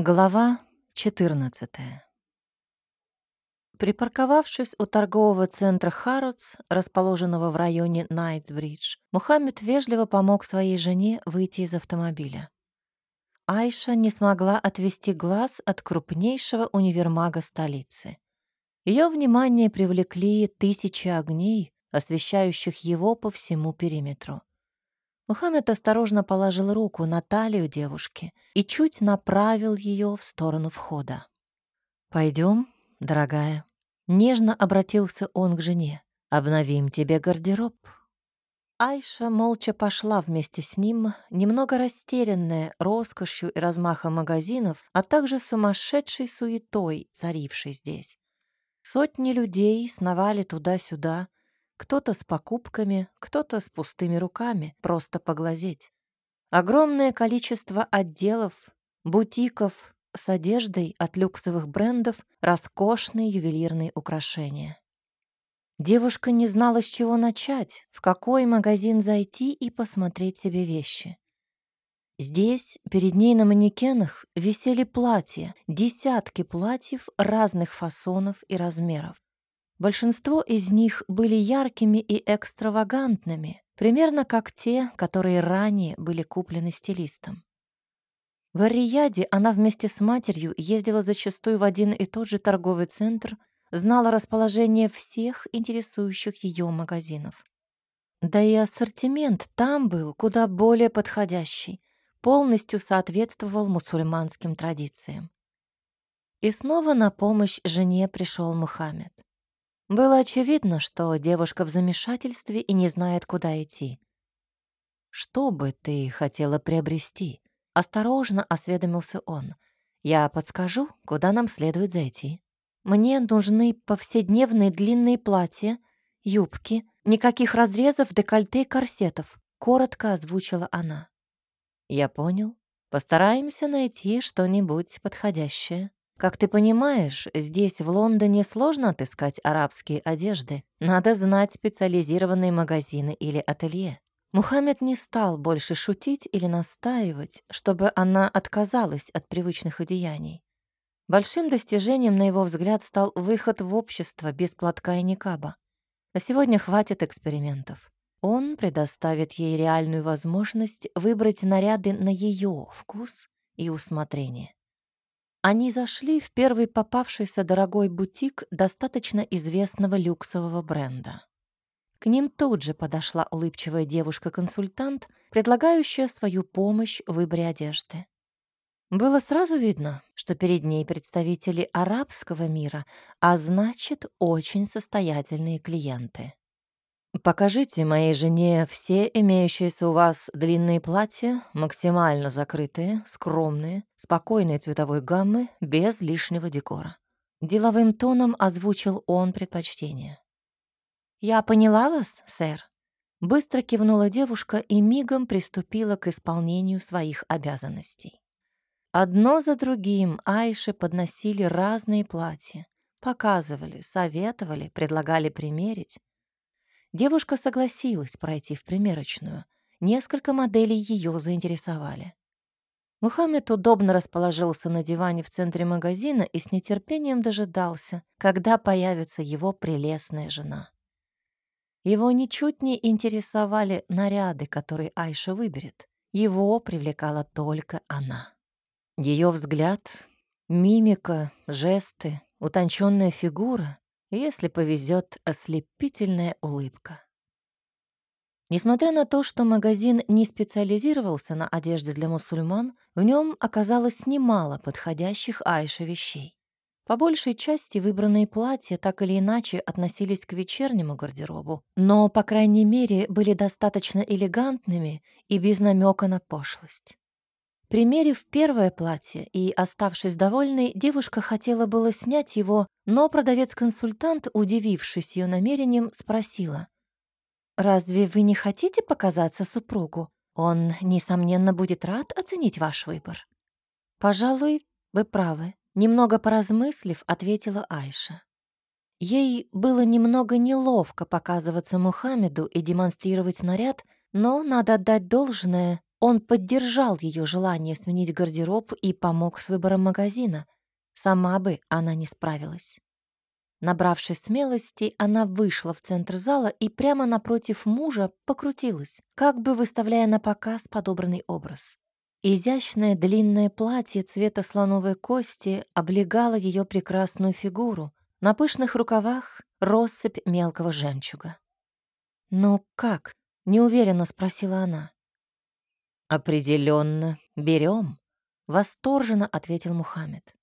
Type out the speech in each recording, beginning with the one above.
Глава 14 Припарковавшись у торгового центра Харротс, расположенного в районе Найтсбридж, Мухаммед вежливо помог своей жене выйти из автомобиля. Айша не смогла отвести глаз от крупнейшего универмага столицы. Ее внимание привлекли тысячи огней, освещающих его по всему периметру. Мухаммед осторожно положил руку на талию девушки и чуть направил ее в сторону входа. Пойдем, дорогая. Нежно обратился он к жене. Обновим тебе гардероб. Айша молча пошла вместе с ним, немного растерянная роскошью и размахом магазинов, а также сумасшедшей суетой, царившей здесь. Сотни людей сновали туда-сюда, кто-то с покупками, кто-то с пустыми руками, просто поглазеть. Огромное количество отделов, бутиков с одеждой от люксовых брендов, роскошные ювелирные украшения. Девушка не знала, с чего начать, в какой магазин зайти и посмотреть себе вещи. Здесь перед ней на манекенах висели платья, десятки платьев разных фасонов и размеров. Большинство из них были яркими и экстравагантными, примерно как те, которые ранее были куплены стилистом. В Арияде она вместе с матерью ездила зачастую в один и тот же торговый центр, знала расположение всех интересующих ее магазинов. Да и ассортимент там был куда более подходящий, полностью соответствовал мусульманским традициям. И снова на помощь жене пришел Мухаммед. Было очевидно, что девушка в замешательстве и не знает, куда идти. «Что бы ты хотела приобрести?» — осторожно осведомился он. «Я подскажу, куда нам следует зайти. Мне нужны повседневные длинные платья, юбки, никаких разрезов, декольте и корсетов», — коротко озвучила она. «Я понял. Постараемся найти что-нибудь подходящее». Как ты понимаешь, здесь, в Лондоне, сложно отыскать арабские одежды. Надо знать специализированные магазины или ателье. Мухаммед не стал больше шутить или настаивать, чтобы она отказалась от привычных одеяний. Большим достижением, на его взгляд, стал выход в общество без платка и никаба. На сегодня хватит экспериментов. Он предоставит ей реальную возможность выбрать наряды на ее вкус и усмотрение. Они зашли в первый попавшийся дорогой бутик достаточно известного люксового бренда. К ним тут же подошла улыбчивая девушка-консультант, предлагающая свою помощь в выборе одежды. Было сразу видно, что перед ней представители арабского мира, а значит, очень состоятельные клиенты. Покажите моей жене все имеющиеся у вас длинные платья, максимально закрытые, скромные, спокойной цветовой гаммы, без лишнего декора. Деловым тоном озвучил он предпочтение. «Я поняла вас, сэр», — быстро кивнула девушка и мигом приступила к исполнению своих обязанностей. Одно за другим Айше подносили разные платья, показывали, советовали, предлагали примерить, Девушка согласилась пройти в примерочную. Несколько моделей ее заинтересовали. Мухаммед удобно расположился на диване в центре магазина и с нетерпением дожидался, когда появится его прелестная жена. Его ничуть не интересовали наряды, которые Айша выберет. Его привлекала только она. Ее взгляд, мимика, жесты, утонченная фигура если повезет, ослепительная улыбка. Несмотря на то, что магазин не специализировался на одежде для мусульман, в нем оказалось немало подходящих Айше вещей. По большей части выбранные платья так или иначе относились к вечернему гардеробу, но, по крайней мере, были достаточно элегантными и без намека на пошлость. Примерив первое платье и оставшись довольной, девушка хотела было снять его, но продавец-консультант, удивившись ее намерением, спросила. «Разве вы не хотите показаться супругу? Он, несомненно, будет рад оценить ваш выбор». «Пожалуй, вы правы», — немного поразмыслив, ответила Айша. Ей было немного неловко показываться Мухаммеду и демонстрировать наряд, но, надо отдать должное, Он поддержал ее желание сменить гардероб и помог с выбором магазина. Сама бы она не справилась. Набравшись смелости, она вышла в центр зала и прямо напротив мужа покрутилась, как бы выставляя на показ подобранный образ. Изящное длинное платье цвета слоновой кости облегало ее прекрасную фигуру. На пышных рукавах россыпь мелкого жемчуга. «Ну как?» — неуверенно спросила она. Определенно берем, восторженно ответил Мухаммед.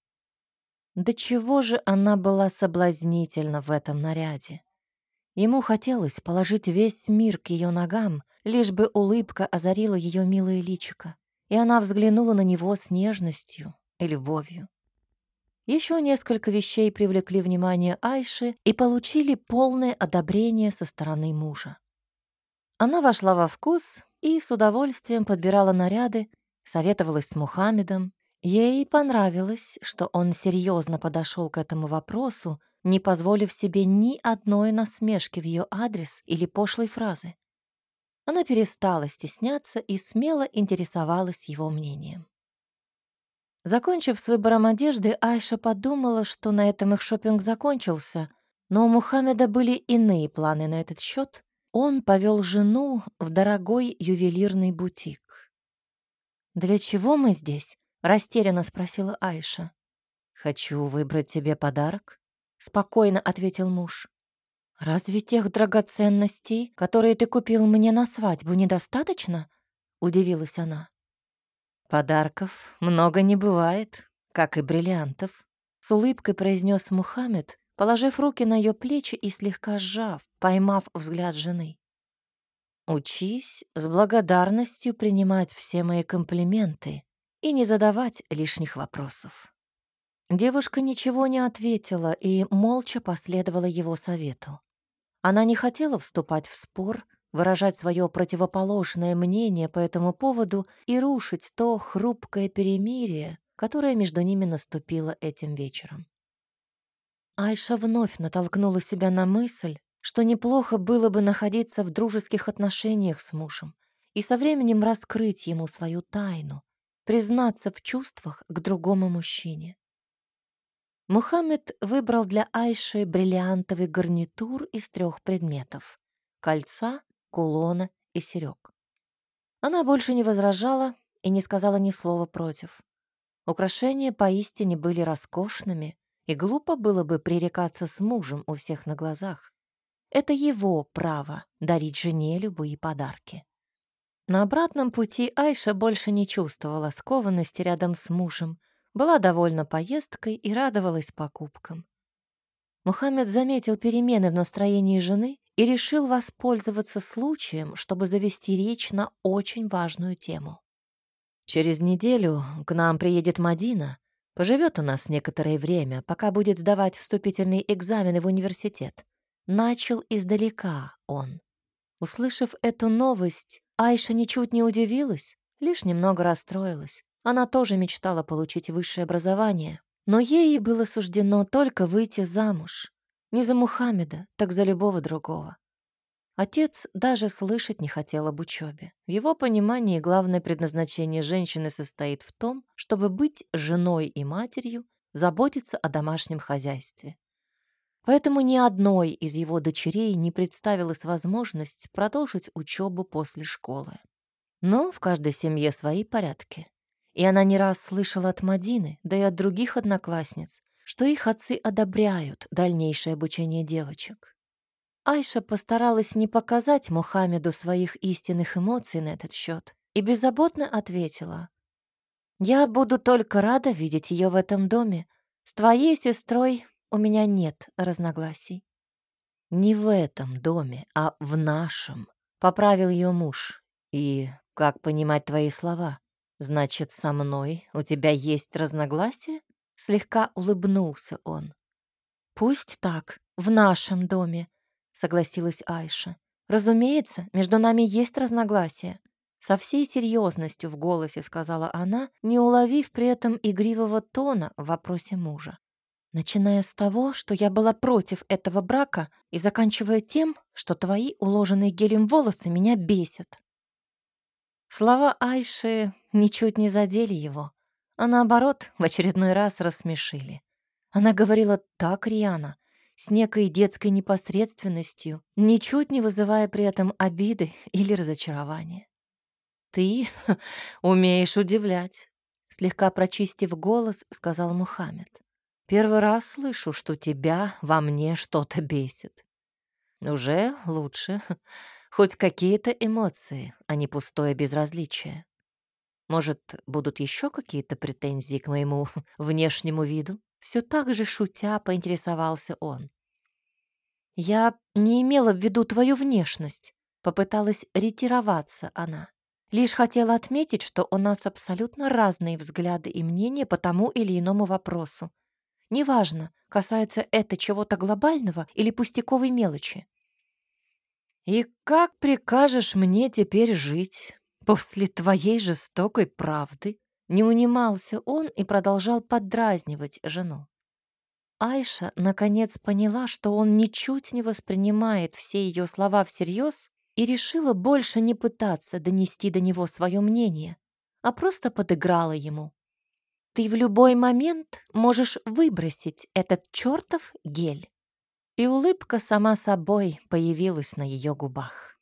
Да чего же она была соблазнительна в этом наряде? Ему хотелось положить весь мир к ее ногам, лишь бы улыбка озарила ее милое личико, и она взглянула на него с нежностью и любовью. Еще несколько вещей привлекли внимание Айши и получили полное одобрение со стороны мужа. Она вошла во вкус и с удовольствием подбирала наряды, советовалась с Мухаммедом. Ей понравилось, что он серьезно подошел к этому вопросу, не позволив себе ни одной насмешки в ее адрес или пошлой фразы. Она перестала стесняться и смело интересовалась его мнением. Закончив с выбором одежды, Айша подумала, что на этом их шопинг закончился, но у Мухаммеда были иные планы на этот счет, он повел жену в дорогой ювелирный бутик. «Для чего мы здесь?» — растерянно спросила Айша. «Хочу выбрать тебе подарок», — спокойно ответил муж. «Разве тех драгоценностей, которые ты купил мне на свадьбу, недостаточно?» — удивилась она. «Подарков много не бывает, как и бриллиантов», — с улыбкой произнес Мухаммед, положив руки на ее плечи и слегка сжав, поймав взгляд жены. «Учись с благодарностью принимать все мои комплименты и не задавать лишних вопросов». Девушка ничего не ответила и молча последовала его совету. Она не хотела вступать в спор, выражать свое противоположное мнение по этому поводу и рушить то хрупкое перемирие, которое между ними наступило этим вечером. Айша вновь натолкнула себя на мысль, что неплохо было бы находиться в дружеских отношениях с мужем и со временем раскрыть ему свою тайну, признаться в чувствах к другому мужчине. Мухаммед выбрал для Айши бриллиантовый гарнитур из трех предметов — кольца, кулона и серег. Она больше не возражала и не сказала ни слова против. Украшения поистине были роскошными, и глупо было бы пререкаться с мужем у всех на глазах. Это его право дарить жене любые подарки. На обратном пути Айша больше не чувствовала скованности рядом с мужем, была довольна поездкой и радовалась покупкам. Мухаммед заметил перемены в настроении жены и решил воспользоваться случаем, чтобы завести речь на очень важную тему. «Через неделю к нам приедет Мадина», Поживет у нас некоторое время, пока будет сдавать вступительные экзамены в университет. Начал издалека он. Услышав эту новость, Айша ничуть не удивилась, лишь немного расстроилась. Она тоже мечтала получить высшее образование, но ей было суждено только выйти замуж. Не за Мухаммеда, так за любого другого. Отец даже слышать не хотел об учебе. В его понимании главное предназначение женщины состоит в том, чтобы быть женой и матерью, заботиться о домашнем хозяйстве. Поэтому ни одной из его дочерей не представилась возможность продолжить учебу после школы. Но в каждой семье свои порядки. И она не раз слышала от Мадины, да и от других одноклассниц, что их отцы одобряют дальнейшее обучение девочек. Айша постаралась не показать Мухаммеду своих истинных эмоций на этот счет и беззаботно ответила. «Я буду только рада видеть ее в этом доме. С твоей сестрой у меня нет разногласий». «Не в этом доме, а в нашем», — поправил ее муж. «И как понимать твои слова? Значит, со мной у тебя есть разногласия?» Слегка улыбнулся он. «Пусть так, в нашем доме», согласилась Айша. Разумеется, между нами есть разногласия. Со всей серьезностью в голосе сказала она, не уловив при этом игривого тона в вопросе мужа. Начиная с того, что я была против этого брака, и заканчивая тем, что твои уложенные гелем волосы меня бесят. Слова Айши ничуть не задели его, а наоборот, в очередной раз рассмешили. Она говорила так рьяно, с некой детской непосредственностью, ничуть не вызывая при этом обиды или разочарования. «Ты умеешь удивлять», — слегка прочистив голос, сказал Мухаммед. «Первый раз слышу, что тебя во мне что-то бесит. Уже лучше. Хоть какие-то эмоции, а не пустое безразличие. Может, будут еще какие-то претензии к моему внешнему виду?» Все так же шутя поинтересовался он. «Я не имела в виду твою внешность», — попыталась ретироваться она. Лишь хотела отметить, что у нас абсолютно разные взгляды и мнения по тому или иному вопросу. Неважно, касается это чего-то глобального или пустяковой мелочи. «И как прикажешь мне теперь жить после твоей жестокой правды?» Не унимался он и продолжал поддразнивать жену. Айша наконец поняла, что он ничуть не воспринимает все ее слова всерьез и решила больше не пытаться донести до него свое мнение, а просто подыграла ему. «Ты в любой момент можешь выбросить этот чертов гель». И улыбка сама собой появилась на ее губах.